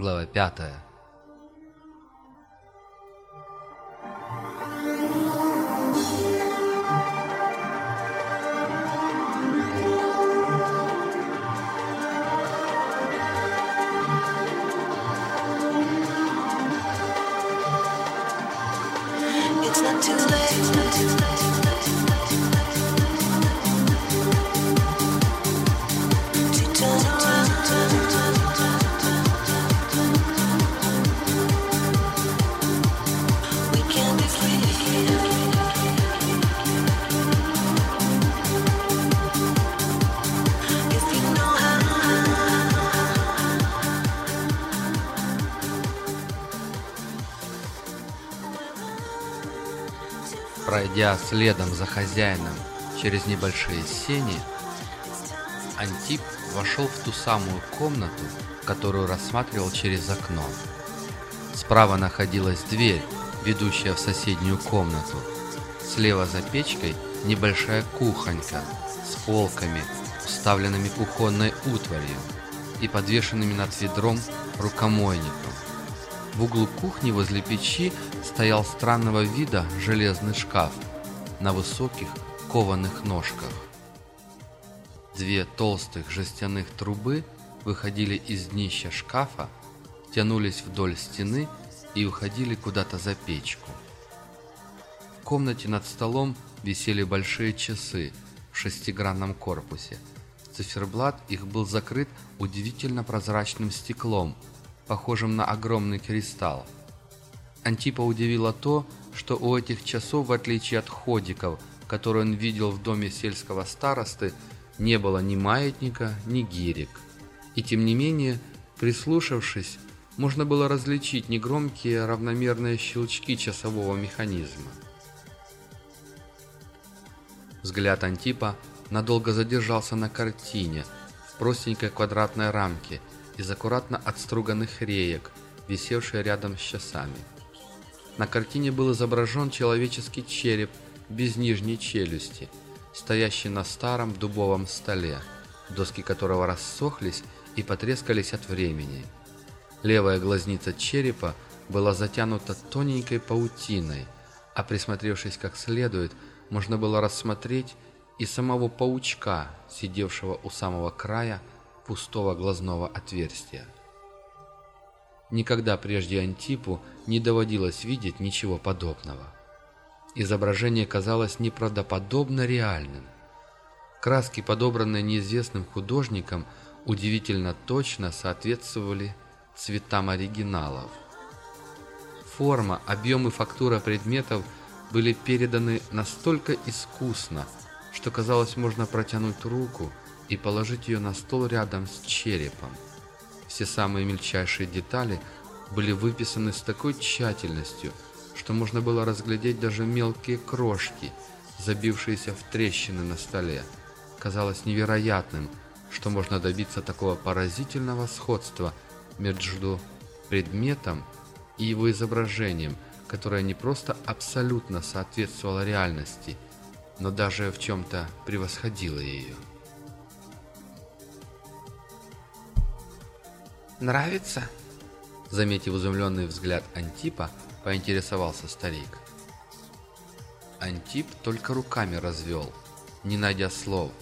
глава 5. Пройдя следом за хозяином через небольшие сени, Антип вошел в ту самую комнату, которую рассматривал через окно. Справа находилась дверь, ведущая в соседнюю комнату. Слева за печкой небольшая кухонька с полками, уставленными кухонной утварью и подвешенными над ведром рукомойником. В углу кухни возле печи стоял странного вида железный шкаф на высоких кованых ножках. Две толстых жестяных трубы выходили из днища шкафа, тянулись вдоль стены и уходили куда-то за печку. В комнате над столом висели большие часы в шестигранном корпусе. Циферблат их был закрыт удивительно прозрачным стеклом, похожим на огромный кристалл. Антипа удивило то, что у этих часов, в отличие от ходиков, которые он видел в доме сельского старосты, не было ни маятника, ни гирек. И тем не менее, прислушавшись, можно было различить негромкие равномерные щелчки часового механизма. Взгляд Антипа надолго задержался на картине в простенькой квадратной рамке из аккуратно отструганных реек, висевшей рядом с часами. На картине был изображен человеческий череп без нижней челюсти, стоящий на старом дубовом столе, доски которого рассохлись и потрескались от времени. Левая глазница черепа была затянута тоненькой паутиной, а присмотревшись как следует, можно было рассмотреть и самого паучка, сидевшего у самого края пустого глазного отверстия. Никогда прежде Антипу не доводилось видеть ничего подобного. Изображение казалось неправдоподобно реальным. Краски, подобранные неизвестным художником, удивительно точно соответствовали цветам оригиналов. Форма, объем и фактура предметов были переданы настолько искусно, что казалось можно протянуть руку и положить ее на стол рядом с черепом. Все самые мельчайшие детали были выписаны с такой тщательностью, что можно было разглядеть даже мелкие крошки, забившиеся в трещины на столе. Казалось невероятным, что можно добиться такого поразительного сходства между предметом и его изображением, которое не просто абсолютно соответствовало реальности, но даже в чем-то превосходило ее. Нравится? Заметив изумленный взгляд Антипа, поинтересовался старик. Антип только руками развел, не найдя слов,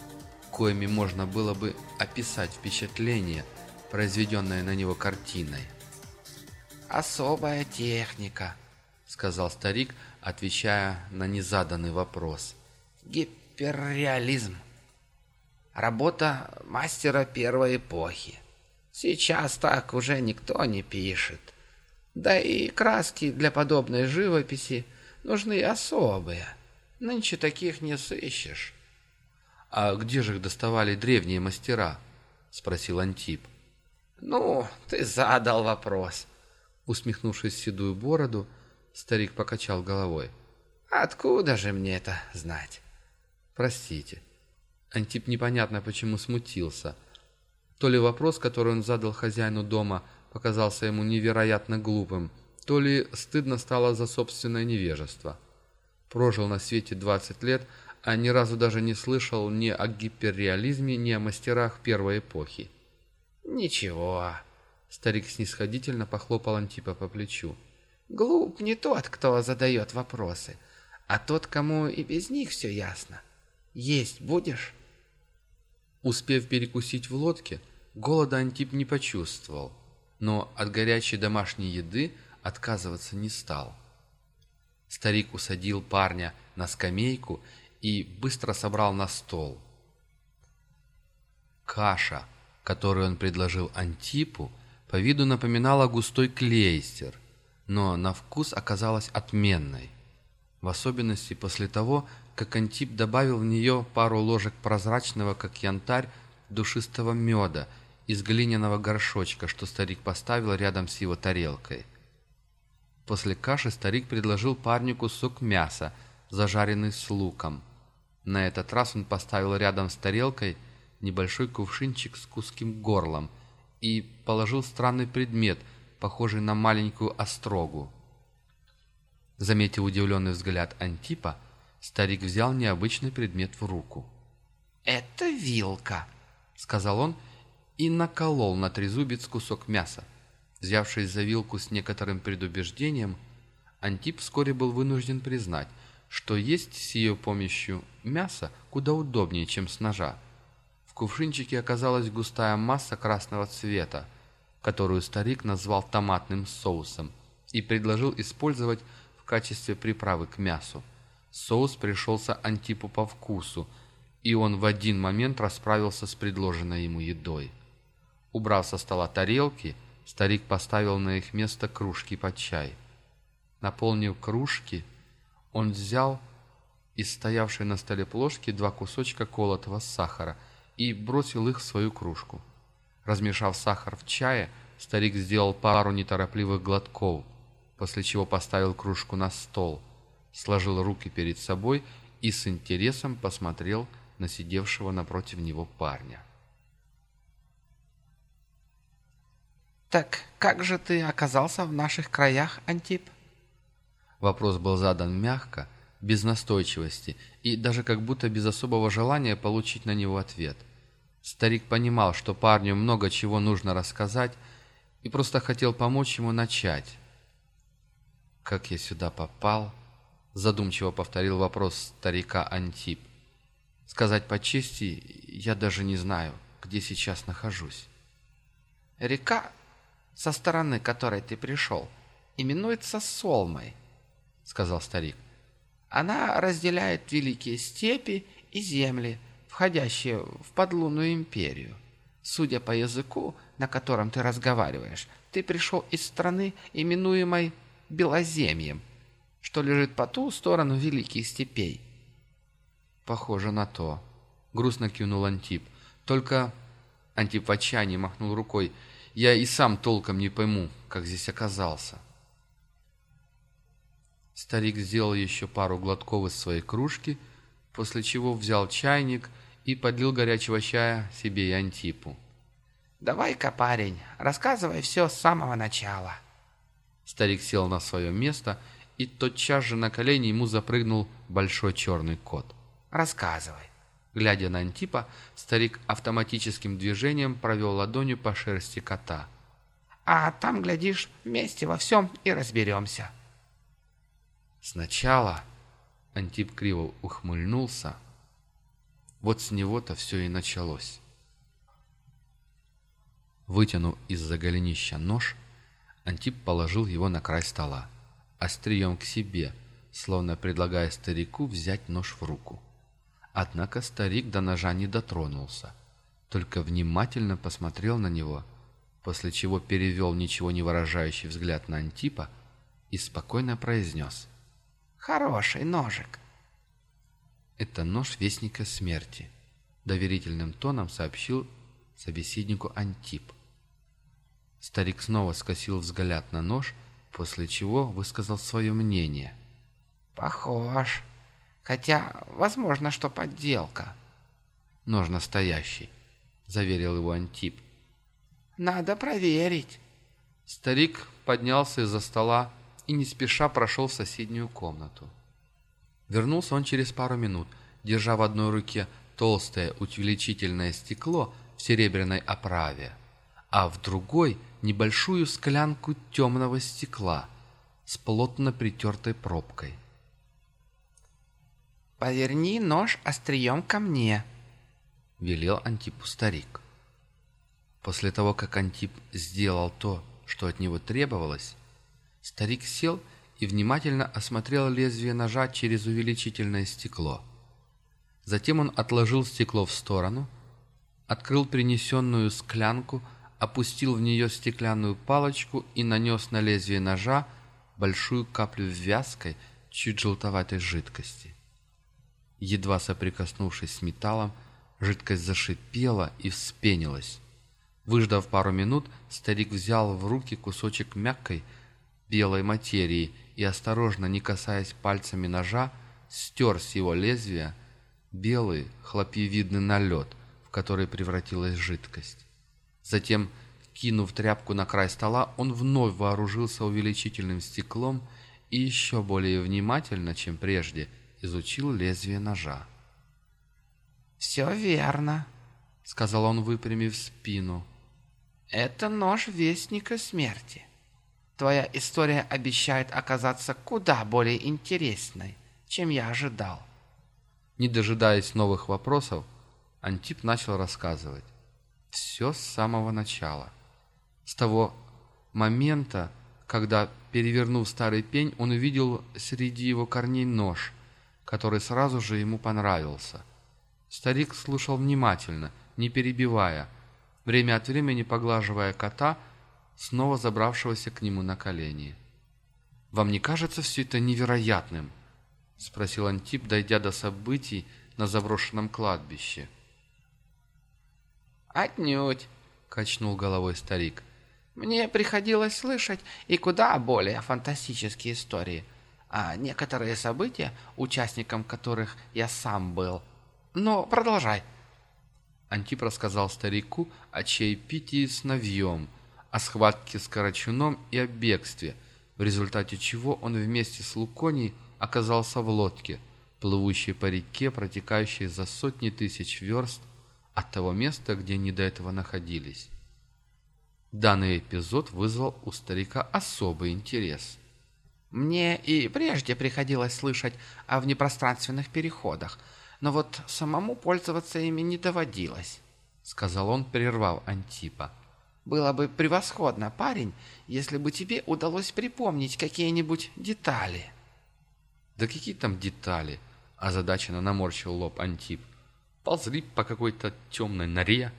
коими можно было бы описать впечатление, произведенное на него картиной. Особая техника, сказал старик, отвечая на незаданный вопрос. гиперреализм. Работа мастера первой эпохи. Сейчас так уже никто не пишет. Да и краски для подобной живописи нужны особые. Нынче таких не сыщешь. «А где же их доставали древние мастера?» — спросил Антип. Ну, ты задал вопрос. Усмехнувшись в седую бороду, старик покачал головой. Откуда же мне это знать? «Простите». Антип непонятно почему смутился. То ли вопрос, который он задал хозяину дома, показался ему невероятно глупым, то ли стыдно стало за собственное невежество. Прожил на свете 20 лет, а ни разу даже не слышал ни о гиперреализме, ни о мастерах первой эпохи. Ничего, Старик снисходительно похлопал Антипа по плечу. Глуп не тот, кто задает вопросы, а тот, кому и без них все ясно. Есть будешь? Успев перекусить в лодке, голода Антип не почувствовал, но от горячей домашней еды отказываться не стал. Старик усадил парня на скамейку и быстро собрал на стол. Каша, которую он предложил Антипу, по виду напоминала густой клейстер, но на вкус оказалась отменной. В особенности после того, как Антип добавил в нее пару ложек прозрачного, как янтарь, душистого меда из глиняного горшочка, что старик поставил рядом с его тарелкой. После каши старик предложил парню кусок мяса, зажаренный с луком. На этот раз он поставил рядом с тарелкой небольшой кувшинчик с куским горлом и положил странный предмет, похожий на маленькую острогу. Заметив удивленный взгляд Антипа, старик взял необычный предмет в руку. «Это вилка», — сказал он и наколол на трезубец кусок мяса. Взявшись за вилку с некоторым предубеждением, Антип вскоре был вынужден признать, что есть с ее помощью мясо куда удобнее, чем с ножа. В кувшинчике оказалась густая масса красного цвета, которую старик назвал томатным соусом и предложил использовать в качестве приправы к мясу. Соус пришелся Антипу по вкусу, и он в один момент расправился с предложенной ему едой. Убрав со стола тарелки, старик поставил на их место кружки под чай. Наполнив кружки, он взял из стоявшей на столе плошки два кусочка колотого сахара и бросил их в свою кружку. Размешав сахар в чае, старик сделал пару неторопливых глотков, после чего поставил кружку на стол, сложил руки перед собой и с интересом посмотрел на сидевшего напротив него парня. «Так как же ты оказался в наших краях, Антип?» Вопрос был задан мягко, без настойчивости и даже как будто без особого желания получить на него ответ. Старик понимал, что парню много чего нужно рассказать, и просто хотел помочь ему начать. «Как я сюда попал?» — задумчиво повторил вопрос старика Антип. «Сказать по чести, я даже не знаю, где сейчас нахожусь». «Река, со стороны которой ты пришел, именуется Солмой», — сказал старик. «Она разделяет великие степи и земли, входящие в подлунную империю. Судя по языку, на котором ты разговариваешь, ты пришел из страны, именуемой Белоземьем, что лежит по ту сторону великих степей». «Похоже на то», — грустно кивнул Антип. «Только...» — Антип в отчаянии махнул рукой. «Я и сам толком не пойму, как здесь оказался». Старик сделал еще пару глотков из своей кружки, после чего взял чайник и подлил горячего чая себе и Антипу. «Давай-ка, парень, рассказывай все с самого начала». Старик сел на свое место, и тотчас же на колени ему запрыгнул большой черный кот. «Рассказывай». Глядя на Антипа, старик автоматическим движением провел ладонью по шерсти кота. «А там, глядишь, вместе во всем и разберемся». Сначала Антип криво ухмыльнулся. Вот с него-то все и началось. Вытянув из-за голенища нож, Антип положил его на край стола, острием к себе, словно предлагая старику взять нож в руку. Однако старик до ножа не дотронулся, только внимательно посмотрел на него, после чего перевел ничего не выражающий взгляд на Антипа и спокойно произнес — Хороший ножик. Это нож Вестника Смерти, доверительным тоном сообщил собеседнику Антип. Старик снова скосил взгляд на нож, после чего высказал свое мнение. Похож. Хотя, возможно, что подделка. Нож настоящий, заверил его Антип. Надо проверить. Старик поднялся из-за стола и не спеша прошел в соседнюю комнату. Вернулся он через пару минут, держа в одной руке толстое увеличительное стекло в серебряной оправе, а в другой небольшую склянку темного стекла с плотно притертой пробкой. «Поверни нож острием ко мне», — велел Антипу старик. После того, как Антип сделал то, что от него требовалось, старик сел и внимательно осмотрел лезвие ножа через увеличительное стекло. Затем он отложил стекло в сторону, открыл принесенную склянку, опустил в нее стеклянную палочку и нанес на лезвие ножа большую каплю вязкой, чуть желтоватой жидкости. Едва соприкоснувшись с металлом, жидкость зашипела и вспенилась. Выждав пару минут, старик взял в руки кусочек мягкой белой материи и, осторожно, не касаясь пальцами ножа, стер с его лезвия белый хлопьевидный налет, в который превратилась жидкость. Затем, кинув тряпку на край стола, он вновь вооружился увеличительным стеклом и еще более внимательно, чем прежде, изучил лезвие ножа. «Все верно», — сказал он, выпрямив спину. «Это нож Вестника Смерти. Твоя история обещает оказаться куда более интересной, чем я ожидал». Не дожидаясь новых вопросов, Антип начал рассказывать. Все с самого начала. С того момента, когда, перевернув старый пень, он увидел среди его корней нож, который сразу же ему понравился. Старик слушал внимательно, не перебивая, время от времени поглаживая кота, снова забравшегося к нему на колени. «Вам не кажется все это невероятным?» — спросил Антип, дойдя до событий на заброшенном кладбище. «Отнюдь», — качнул головой старик. «Мне приходилось слышать и куда более фантастические истории, а некоторые события, участником которых я сам был. Но продолжай». Антип рассказал старику о чаепитии с навьем, о схватке с Карачуном и о бегстве, в результате чего он вместе с Луконей оказался в лодке, плывущей по реке, протекающей за сотни тысяч верст от того места, где они до этого находились. Данный эпизод вызвал у старика особый интерес. «Мне и прежде приходилось слышать о внепространственных переходах, но вот самому пользоваться ими не доводилось», — сказал он, прервав Антипа. «Было бы превосходно, парень, если бы тебе удалось припомнить какие-нибудь детали». «Да какие там детали?» – озадаченно наморщил лоб Антип ползли по какой-то темной норе,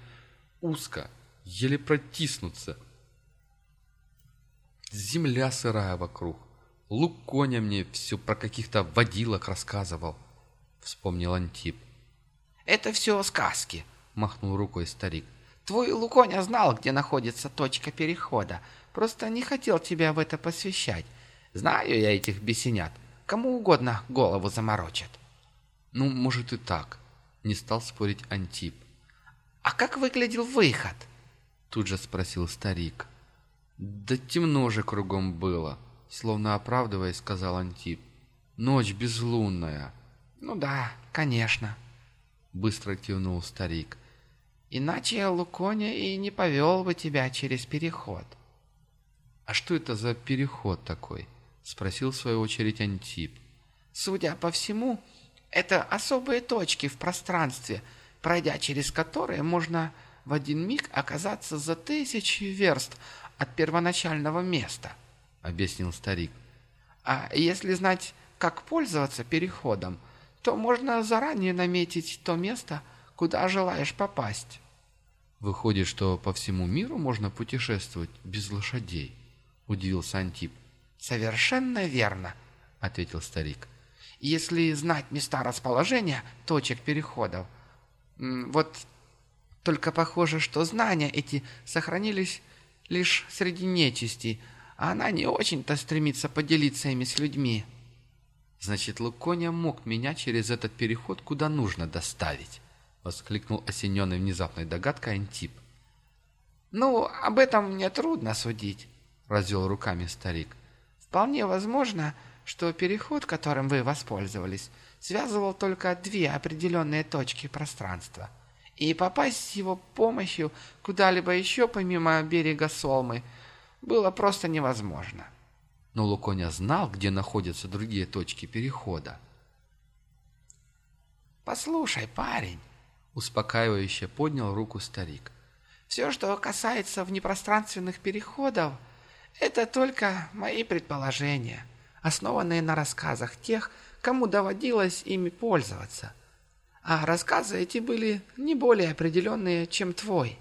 узко, еле протиснуться. Земля сырая вокруг. Луконя мне все про каких-то водилок рассказывал, вспомнил Антип. «Это все сказки», — махнул рукой старик. «Твой Луконя знал, где находится точка перехода, просто не хотел тебя в это посвящать. Знаю я этих бесенят, кому угодно голову заморочат». «Ну, может и так», не стал спорить Антип. «А как выглядел выход?» Тут же спросил старик. «Да темно же кругом было», словно оправдываясь, сказал Антип. «Ночь безлунная». «Ну да, конечно», — быстро кивнул старик. «Иначе Луконя и не повел бы тебя через переход». «А что это за переход такой?» — спросил в свою очередь Антип. «Судя по всему, это особые точки в пространстве, пройдя через которые можно в один миг оказаться за тысячи верст от первоначального места», — объяснил старик. «А если знать, как пользоваться переходом, то можно заранее наметить то место, куда желаешь попасть». «Выходит, что по всему миру можно путешествовать без лошадей?» — удивился Антип. «Совершенно верно», — ответил старик если знать места расположения точек переходов. Вот только похоже, что знания эти сохранились лишь среди нечисти, а она не очень-то стремится поделиться ими с людьми. «Значит, Луконя мог меня через этот переход куда нужно доставить», — воскликнул осененный внезапной догадкой Антип. «Ну, об этом мне трудно судить», — развел руками старик. «Вполне возможно, что переход, которым вы воспользовались, связывал только две определенные точки пространства. И попасть с его помощью куда-либо еще помимо берега Солмы было просто невозможно. Но Луконя знал, где находятся другие точки перехода. «Послушай, парень», — Успокаивающе поднял руку старик. Все, что касается внепространственных переходов, это только мои предположения, основанные на рассказах тех, кому доводилось ими пользоваться. А рассказы эти были не более определенные, чем твой.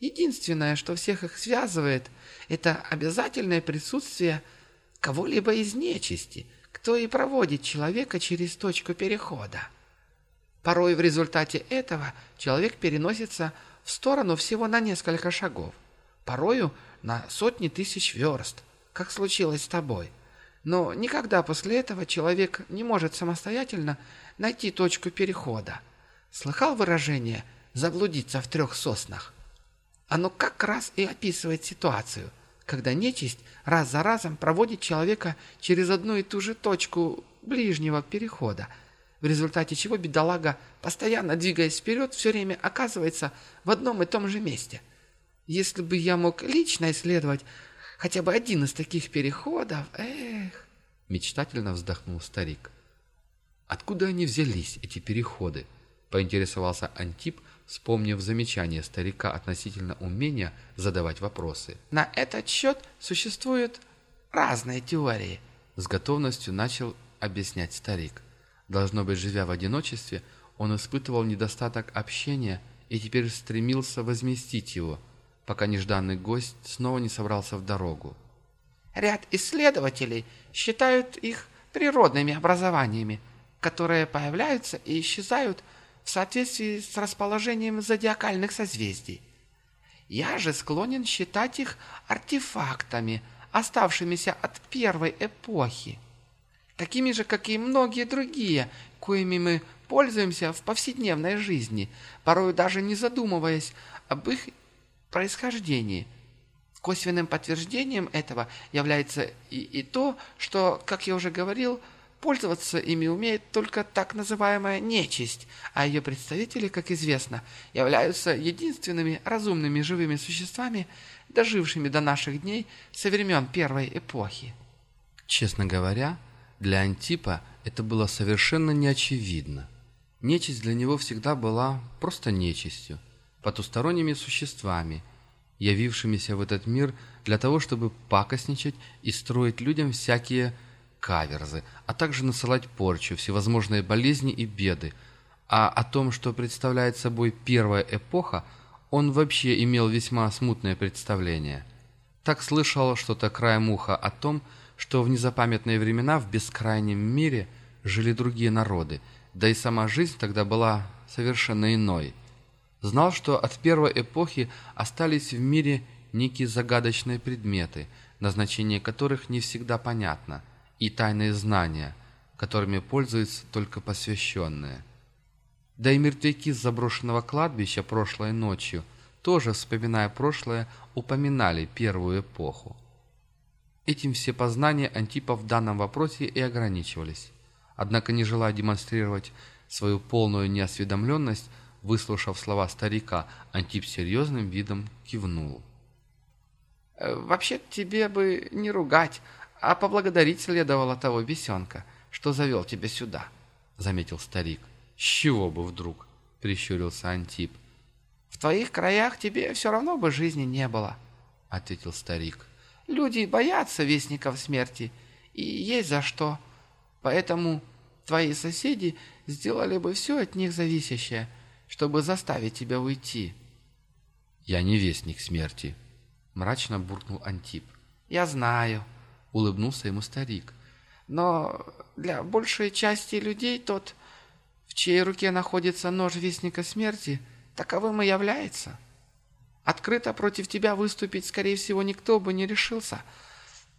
Единственное, что всех их связывает, это обязательное присутствие кого-либо из нечисти, кто и проводит человека через точку перехода. Порой в результате этого человек переносится в сторону всего на несколько шагов, порою на сотни тысяч верст, как случилось с тобой. Но никогда после этого человек не может самостоятельно найти точку перехода. Слыхал выражение «заблудиться в трех соснах»? Оно как раз и описывает ситуацию, когда нечисть раз за разом проводит человека через одну и ту же точку ближнего перехода – в результате чего бедолага, постоянно двигаясь вперед, все время оказывается в одном и том же месте. Если бы я мог лично исследовать хотя бы один из таких переходов, эх... Мечтательно вздохнул старик. Откуда они взялись, эти переходы? Поинтересовался Антип, вспомнив замечание старика относительно умения задавать вопросы. На этот счет существуют разные теории. С готовностью начал объяснять старик. Должно быть, живя в одиночестве, он испытывал недостаток общения и теперь стремился возместить его, пока нежданный гость снова не собрался в дорогу. Ряд исследователей считают их природными образованиями, которые появляются и исчезают в соответствии с расположением зодиакальных созвездий. Я же склонен считать их артефактами, оставшимися от первой эпохи такими же, как и многие другие, коими мы пользуемся в повседневной жизни, порой даже не задумываясь об их происхождении. Косвенным подтверждением этого является и, и то, что, как я уже говорил, пользоваться ими умеет только так называемая нечисть, а ее представители, как известно, являются единственными разумными живыми существами, дожившими до наших дней со времен первой эпохи. Честно говоря, для Антипа это было совершенно неочевидно. Нечисть для него всегда была просто нечистью, потусторонними существами, явившимися в этот мир для того, чтобы пакостничать и строить людям всякие каверзы, а также насылать порчу, всевозможные болезни и беды. А о том, что представляет собой первая эпоха, он вообще имел весьма смутное представление. Так слышал что-то краем уха о том, что в незапамятные времена в бескрайнем мире жили другие народы, да и сама жизнь тогда была совершенно иной. Знал, что от первой эпохи остались в мире некие загадочные предметы, назначение которых не всегда понятно, и тайные знания, которыми пользуются только посвященные. Да и мертвяки с заброшенного кладбища прошлой ночью, тоже, вспоминая прошлое, упоминали первую эпоху. Этим все познания Антипа в данном вопросе и ограничивались. Однако, не желая демонстрировать свою полную неосведомленность, выслушав слова старика, Антип серьезным видом кивнул. «Э, «Вообще тебе бы не ругать, а поблагодарить следовало того бесенка, что завел тебя сюда», — заметил старик. «С чего бы вдруг?» — прищурился Антип. «В твоих краях тебе все равно бы жизни не было», — ответил старик. Люди боятся вестников смерти, и есть за что. Поэтому твои соседи сделали бы все от них зависящее, чтобы заставить тебя уйти». «Я не вестник смерти», — мрачно буркнул Антип. «Я знаю», — улыбнулся ему старик. «Но для большей части людей тот, в чьей руке находится нож вестника смерти, таковым и является». Открыто против тебя выступить, скорее всего, никто бы не решился.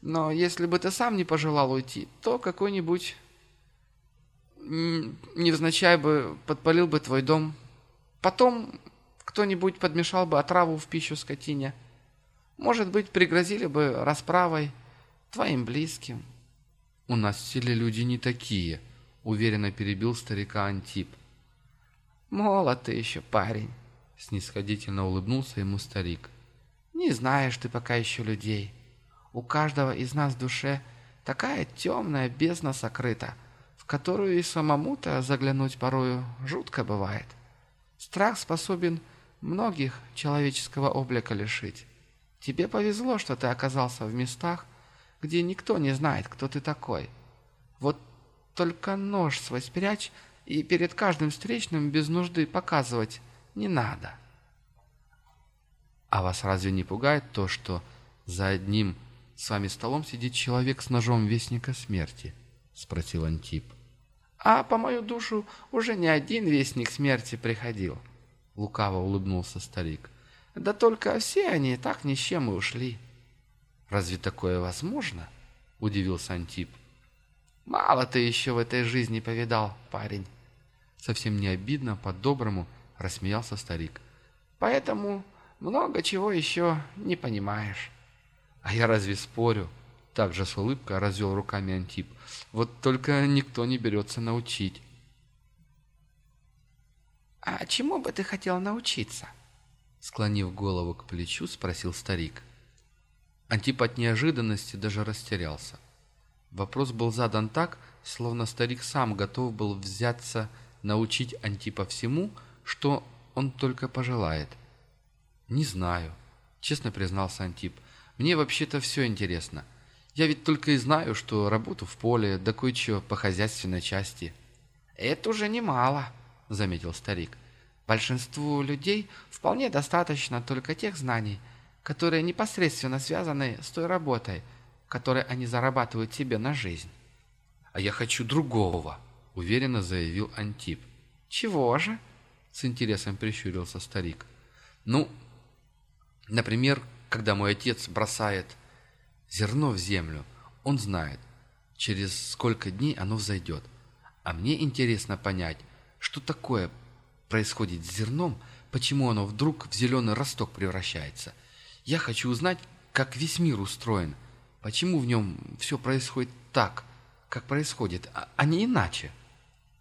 Но если бы ты сам не пожелал уйти, то какой-нибудь невзначай бы подпалил бы твой дом. Потом кто-нибудь подмешал бы отраву в пищу скотине. Может быть, пригрозили бы расправой твоим близким. «У нас в селе люди не такие», — уверенно перебил старика Антип. «Молод ты еще, парень», — снисходительно улыбнулся ему старик. Не знаешь ты пока еще людей. У каждого из нас в душе такая темная бездна сокрыта, в которую и самому-то заглянуть порою жутко бывает. Страх способен многих человеческого облика лишить. Тебе повезло, что ты оказался в местах, где никто не знает, кто ты такой. Вот только нож свой спрячь и перед каждым встречным без нужды показывать не надо. А вас разве не пугает то, что за одним с вами столом сидит человек с ножом Вестника Смерти? Спросил Антип. А по мою душу уже не один Вестник Смерти приходил. Лукаво улыбнулся старик. Да только все они так ни с чем и ушли. Разве такое возможно? Удивился Антип. Мало ты еще в этой жизни повидал, парень. Совсем не обидно, по-доброму рассмеялся старик. Поэтому много чего еще не понимаешь. А я разве спорю? Также с улыбкой развел руками Антип. Вот только никто не берется научить. «А чему бы ты хотел научиться?» Склонив голову к плечу, спросил старик. Антип от неожиданности даже растерялся. Вопрос был задан так, словно старик сам готов был взяться научить Антипа всему, что он только пожелает. «Не знаю», — честно признался Антип. «Мне вообще-то все интересно. Я ведь только и знаю, что работу в поле, да кое-что по хозяйственной части». «Это уже немало», — заметил старик. «Большинству людей вполне достаточно только тех знаний, которые непосредственно связаны с той работой, которой они зарабатывают себе на жизнь». «А я хочу другого», — уверенно заявил Антип. «Чего же?» — с интересом прищурился старик. «Ну, например, когда мой отец бросает зерно в землю, он знает, через сколько дней оно взойдет. А мне интересно понять, что такое происходит с зерном, почему оно вдруг в зеленый росток превращается. Я хочу узнать, как весь мир устроен, почему в нем все происходит так, как происходит, а, а не иначе.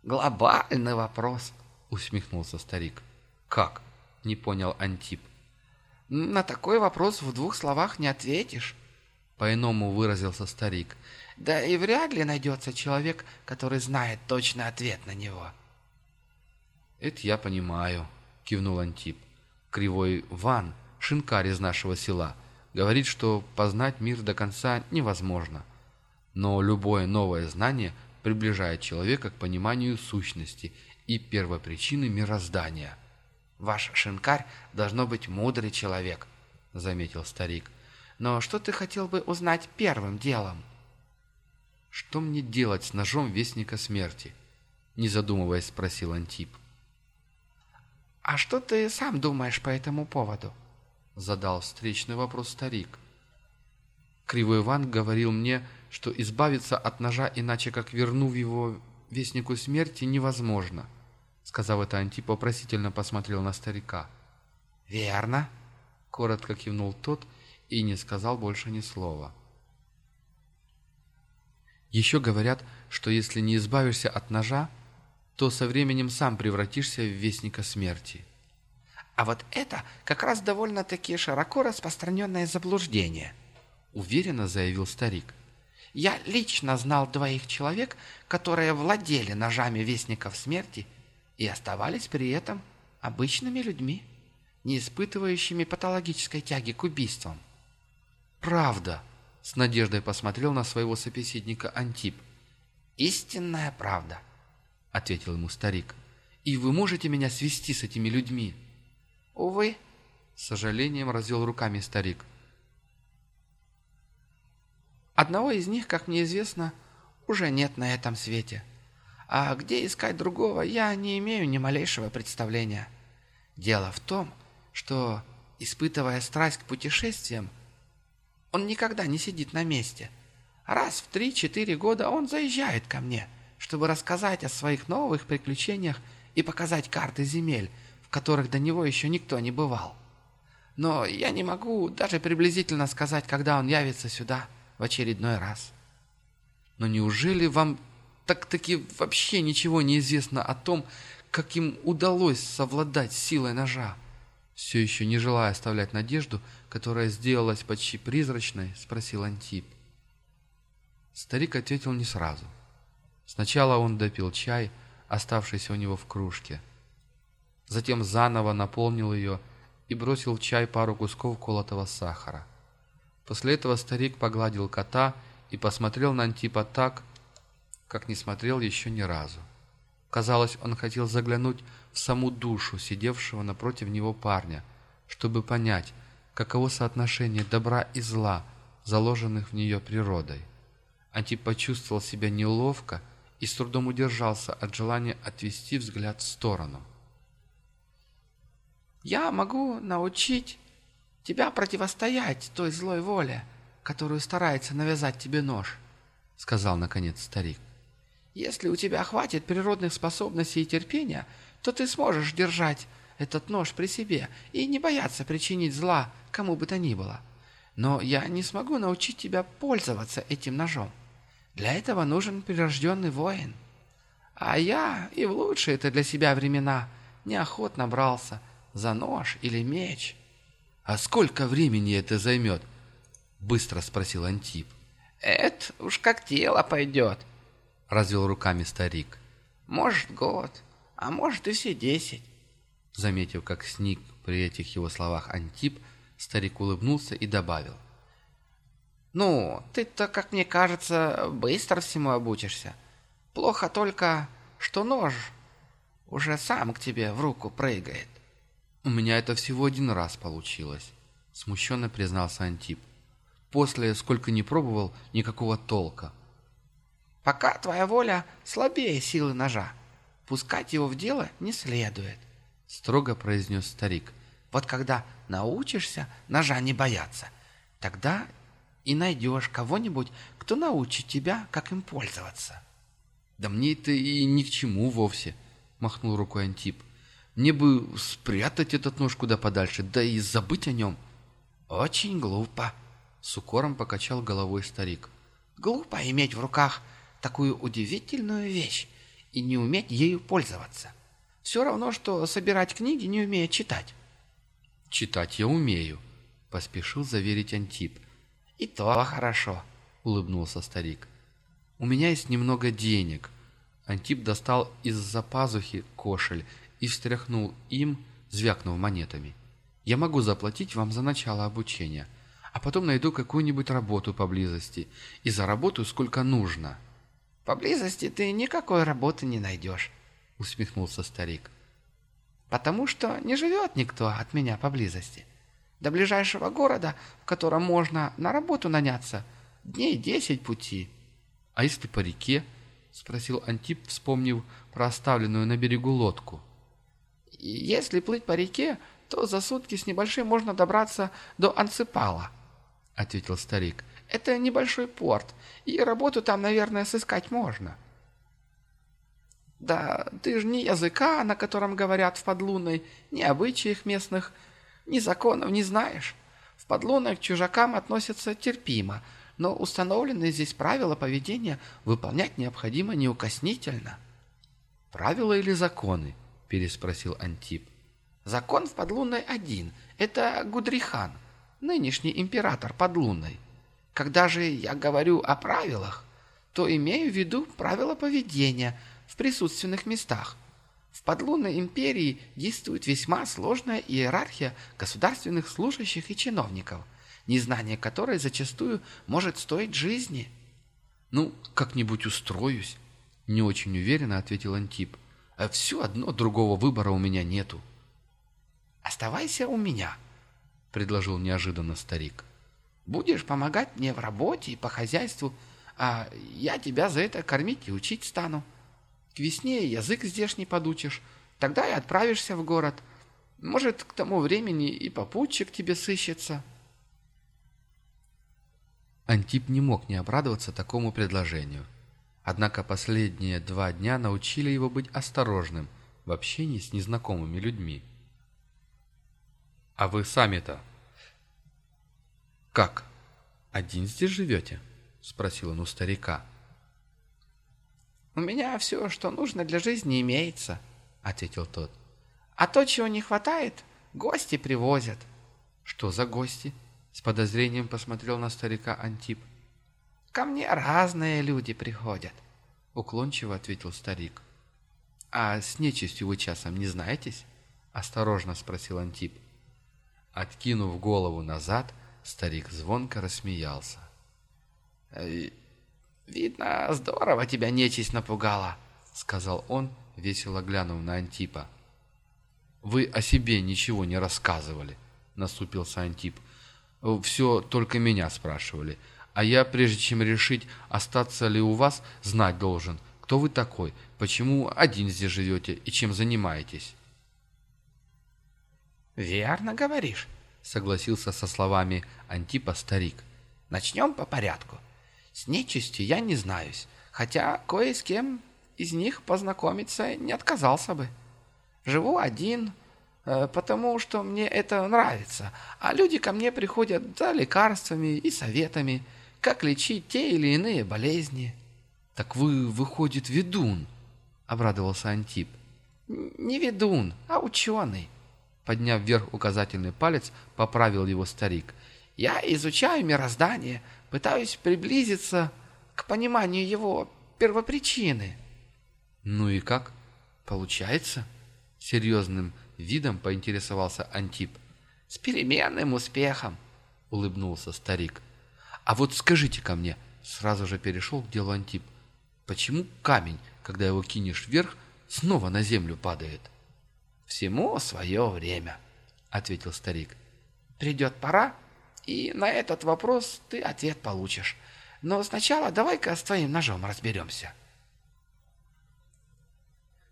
«Глобальный вопрос», — усмехнулся старик. «Как?» — не понял Антип. «На такой вопрос в двух словах не ответишь», — по-иному выразился старик. «Да и вряд ли найдется человек, который знает точный ответ на него». «Это я понимаю», — кивнул Антип. «Кривой Ван, шинкарь из нашего села, говорит, что познать мир до конца невозможно. Но любое новое знание приближает человека к пониманию сущности и первопричины мироздания». «Ваш шинкарь должно быть мудрый человек», — заметил старик. «Но что ты хотел бы узнать первым делом?» «Что мне делать с ножом Вестника Смерти?» — не задумываясь спросил Антип. «А что ты сам думаешь по этому поводу?» — задал встречный вопрос старик. Кривой Иван говорил мне, что избавиться от ножа, иначе как вернув его Вестнику Смерти, невозможно. Сказав это, Антип вопросительно посмотрел на старика. «Верно», — коротко кивнул тот и не сказал больше ни слова. Еще говорят, что если не избавишься от ножа, то со временем сам превратишься в Вестника Смерти. «А вот это как раз довольно-таки широко распространенное заблуждение», — уверенно заявил старик. «Я лично знал двоих человек, которые владели ножами Вестников Смерти и оставались при этом обычными людьми, не испытывающими патологической тяги к убийствам». «Правда», — с надеждой посмотрел на своего собеседника Антип. «Истинная правда», — ответил ему старик. «И вы можете меня свести с этими людьми?» «Увы», — с сожалением развел руками старик. «Одного из них, как мне известно, уже нет на этом свете. А где искать другого, я не имею ни малейшего представления. Дело в том, что, испытывая страсть к путешествиям, он никогда не сидит на месте. Раз в три-четыре года он заезжает ко мне, чтобы рассказать о своих новых приключениях и показать карты земель, в которых до него еще никто не бывал. Но я не могу даже приблизительно сказать, когда он явится сюда в очередной раз. Но неужели вам так-таки вообще ничего не известно о том, как им удалось совладать силой ножа? Все еще не желая оставлять надежду, которая сделалась почти призрачной, спросил Антип. Старик ответил не сразу. Сначала он допил чай, оставшийся у него в кружке. Затем заново наполнил ее и бросил в чай пару кусков колотого сахара. После этого старик погладил кота и посмотрел на Антипа так, как не смотрел еще ни разу. Казалось, он хотел заглянуть в саму душу сидевшего напротив него парня, чтобы понять, каково соотношение добра и зла, заложенных в нее природой. Антип почувствовал себя неловко и с трудом удержался от желания отвести взгляд в сторону. «Я могу научить тебя противостоять той злой воле, которую старается навязать тебе нож», — сказал наконец старик. «Если у тебя хватит природных способностей и терпения, то ты сможешь держать этот нож при себе и не бояться причинить зла кому бы то ни было. Но я не смогу научить тебя пользоваться этим ножом. Для этого нужен прирожденный воин. А я и в лучшие это для себя времена неохотно брался за нож или меч». «А сколько времени это займет?» — быстро спросил Антип. «Это уж как тело пойдет», — развел руками старик. «Может, год, а может и все десять». Заметив, как сник при этих его словах Антип, старик улыбнулся и добавил. «Ну, ты-то, как мне кажется, быстро всему обучишься. Плохо только, что нож уже сам к тебе в руку прыгает». «У меня это всего один раз получилось», — смущенно признался Антип. «После, сколько не пробовал, никакого толка». «Пока твоя воля слабее силы ножа, пускать его в дело не следует», — строго произнес старик. «Вот когда научишься ножа не бояться, тогда и найдешь кого-нибудь, кто научит тебя, как им пользоваться». «Да мне это и ни к чему вовсе», — махнул рукой Антип. Мне бы спрятать этот нож куда подальше, да и забыть о нем. Очень глупо, с укором покачал головой старик. Глупо иметь в руках такую удивительную вещь и не уметь ею пользоваться. Все равно, что собирать книги, не умея читать. Читать я умею, поспешил заверить Антип. И то хорошо, улыбнулся старик. У меня есть немного денег. Антип достал из-за пазухи кошель и встряхнул им, звякнув монетами. «Я могу заплатить вам за начало обучения, а потом найду какую-нибудь работу поблизости и заработаю сколько нужно». «Поблизости ты никакой работы не найдешь», — усмехнулся старик. «Потому что не живет никто от меня поблизости. До ближайшего города, в котором можно на работу наняться, дней десять пути». «А если по реке?» — спросил Антип, вспомнив про оставленную на берегу лодку. Если плыть по реке, то за сутки с небольшим можно добраться до Анципала», — ответил старик. «Это небольшой порт, и работу там, наверное, сыскать можно». «Да ты же ни языка, на котором говорят в подлунной, ни обычаев местных, ни законов не знаешь. В подлунной к чужакам относятся терпимо, но установленные здесь правила поведения выполнять необходимо неукоснительно». «Правила или законы?» переспросил Антип. «Закон в Подлунной один. Это Гудрихан, нынешний император Подлунной. Когда же я говорю о правилах, то имею в виду правила поведения в присутственных местах. В Подлунной империи действует весьма сложная иерархия государственных служащих и чиновников, незнание которой зачастую может стоить жизни». «Ну, как-нибудь устроюсь», — не очень уверенно ответил Антип. А все одно другого выбора у меня нету. «Оставайся у меня», — предложил неожиданно старик. «Будешь помогать мне в работе и по хозяйству, а я тебя за это кормить и учить стану. К весне язык здешний подучишь, тогда и отправишься в город. Может, к тому времени и попутчик тебе сыщется». Антип не мог не обрадоваться такому предложению. Однако последние два дня научили его быть осторожным в общении с незнакомыми людьми. «А вы сами-то?» «Как? Один здесь живете?» — спросил он у старика. «У меня все, что нужно для жизни, имеется», — ответил тот. «А то, чего не хватает, Гости привозят. Что за гости? С подозрением посмотрел на старика Антип. Ко мне разные люди приходят. Уклончиво ответил старик. А с нечистью вы часом не знаетесь? Осторожно спросил Антип. Откинув голову назад, старик звонко рассмеялся. «Э, «Видно, здорово тебя нечисть напугала», — сказал он, весело глянув на Антипа. «Вы о себе ничего не рассказывали», — насупился Антип. «Все только меня спрашивали. А я, прежде чем решить, остаться ли у вас, знать должен, кто вы такой, почему один здесь живете и чем занимаетесь». «Верно говоришь», — согласился со словами Антипа старик. «Начнем по порядку. С нечистью я не знаюсь, хотя кое с кем из них познакомиться не отказался бы. Живу один, э, потому что мне это нравится, а люди ко мне приходят за лекарствами и советами, как лечить те или иные болезни». «Так вы, выходит, ведун», — обрадовался Антип. «Не ведун, а ученый». Подняв вверх указательный палец, поправил его старик. «Я изучаю мироздание, пытаюсь приблизиться к пониманию его первопричины». «Ну и как? Получается?» Серьезным видом поинтересовался Антип. «С переменным успехом», — улыбнулся старик. «А вот скажите ко мне», — сразу же перешел к делу Антип, «почему камень, когда его кинешь вверх, снова на землю падает?» «Всему свое время», — ответил старик. «Придет пора, и на этот вопрос ты ответ получишь. Но сначала давай-ка с твоим ножом разберемся».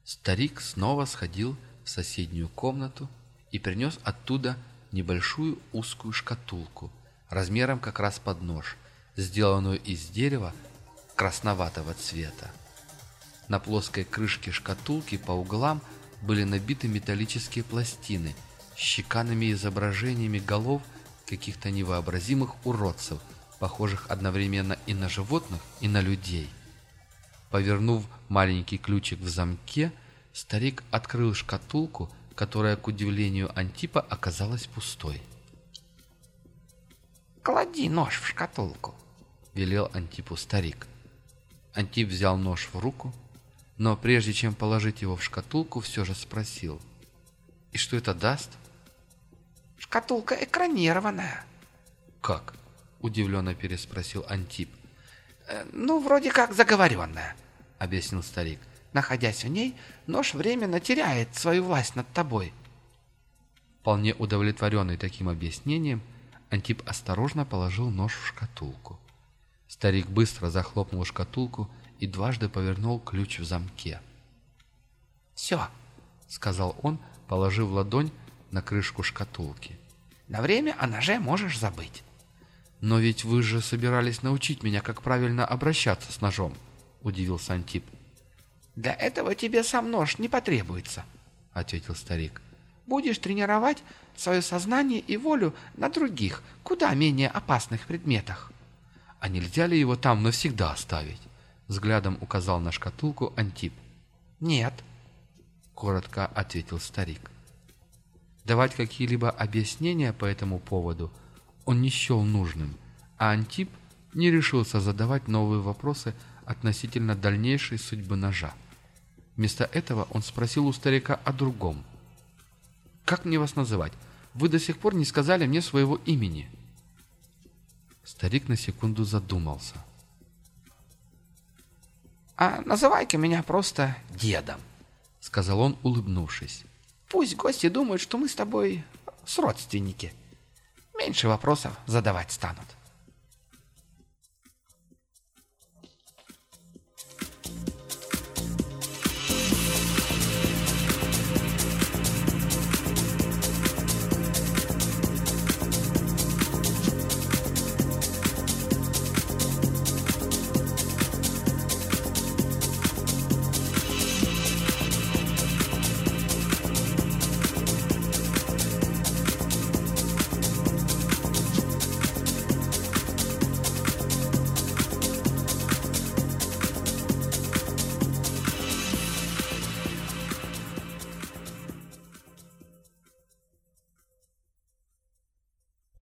Старик снова сходил в соседнюю комнату и принес оттуда небольшую узкую шкатулку, размером как раз под нож, сделанную из дерева красноватого цвета. На плоской крышке шкатулки по углам были набиты металлические пластины с щеканными изображениями голов каких-то невообразимых уродцев, похожих одновременно и на животных, и на людей. Повернув маленький ключик в замке, старик открыл шкатулку, которая, к удивлению Антипа, оказалась пустой. «Клади нож в шкатулку», — велел Антипу старик. Антип взял нож в руку, но прежде чем положить его в шкатулку, все же спросил. «И что это даст?» «Шкатулка экранированная». «Как?» — удивленно переспросил Антип. «Э, «Ну, вроде как заговоренная», — объяснил старик. «Находясь в ней, нож временно теряет свою власть над тобой». Вполне удовлетворенный таким объяснением, Антип осторожно положил нож в шкатулку. Старик быстро захлопнул шкатулку и дважды повернул ключ в замке. «Все», — сказал он, положив ладонь на крышку шкатулки. «На время о ноже можешь забыть». «Но ведь вы же собирались научить меня, как правильно обращаться с ножом», — удивился Антип. «Для этого тебе сам нож не потребуется», — ответил старик. «Будешь тренировать свое сознание и волю на других, куда менее опасных предметах». «А нельзя ли его там навсегда оставить?» Взглядом указал на шкатулку Антип. «Нет», — коротко ответил старик. Давать какие-либо объяснения по этому поводу он не счел нужным, а Антип не решился задавать новые вопросы относительно дальнейшей судьбы ножа. Вместо этого он спросил у старика о другом. «Как мне вас называть? Вы до сих пор не сказали мне своего имени». Старик на секунду задумался. «А называй-ка меня просто дедом», — сказал он, улыбнувшись. «Пусть гости думают, что мы с тобой с родственники. Меньше вопросов задавать станут».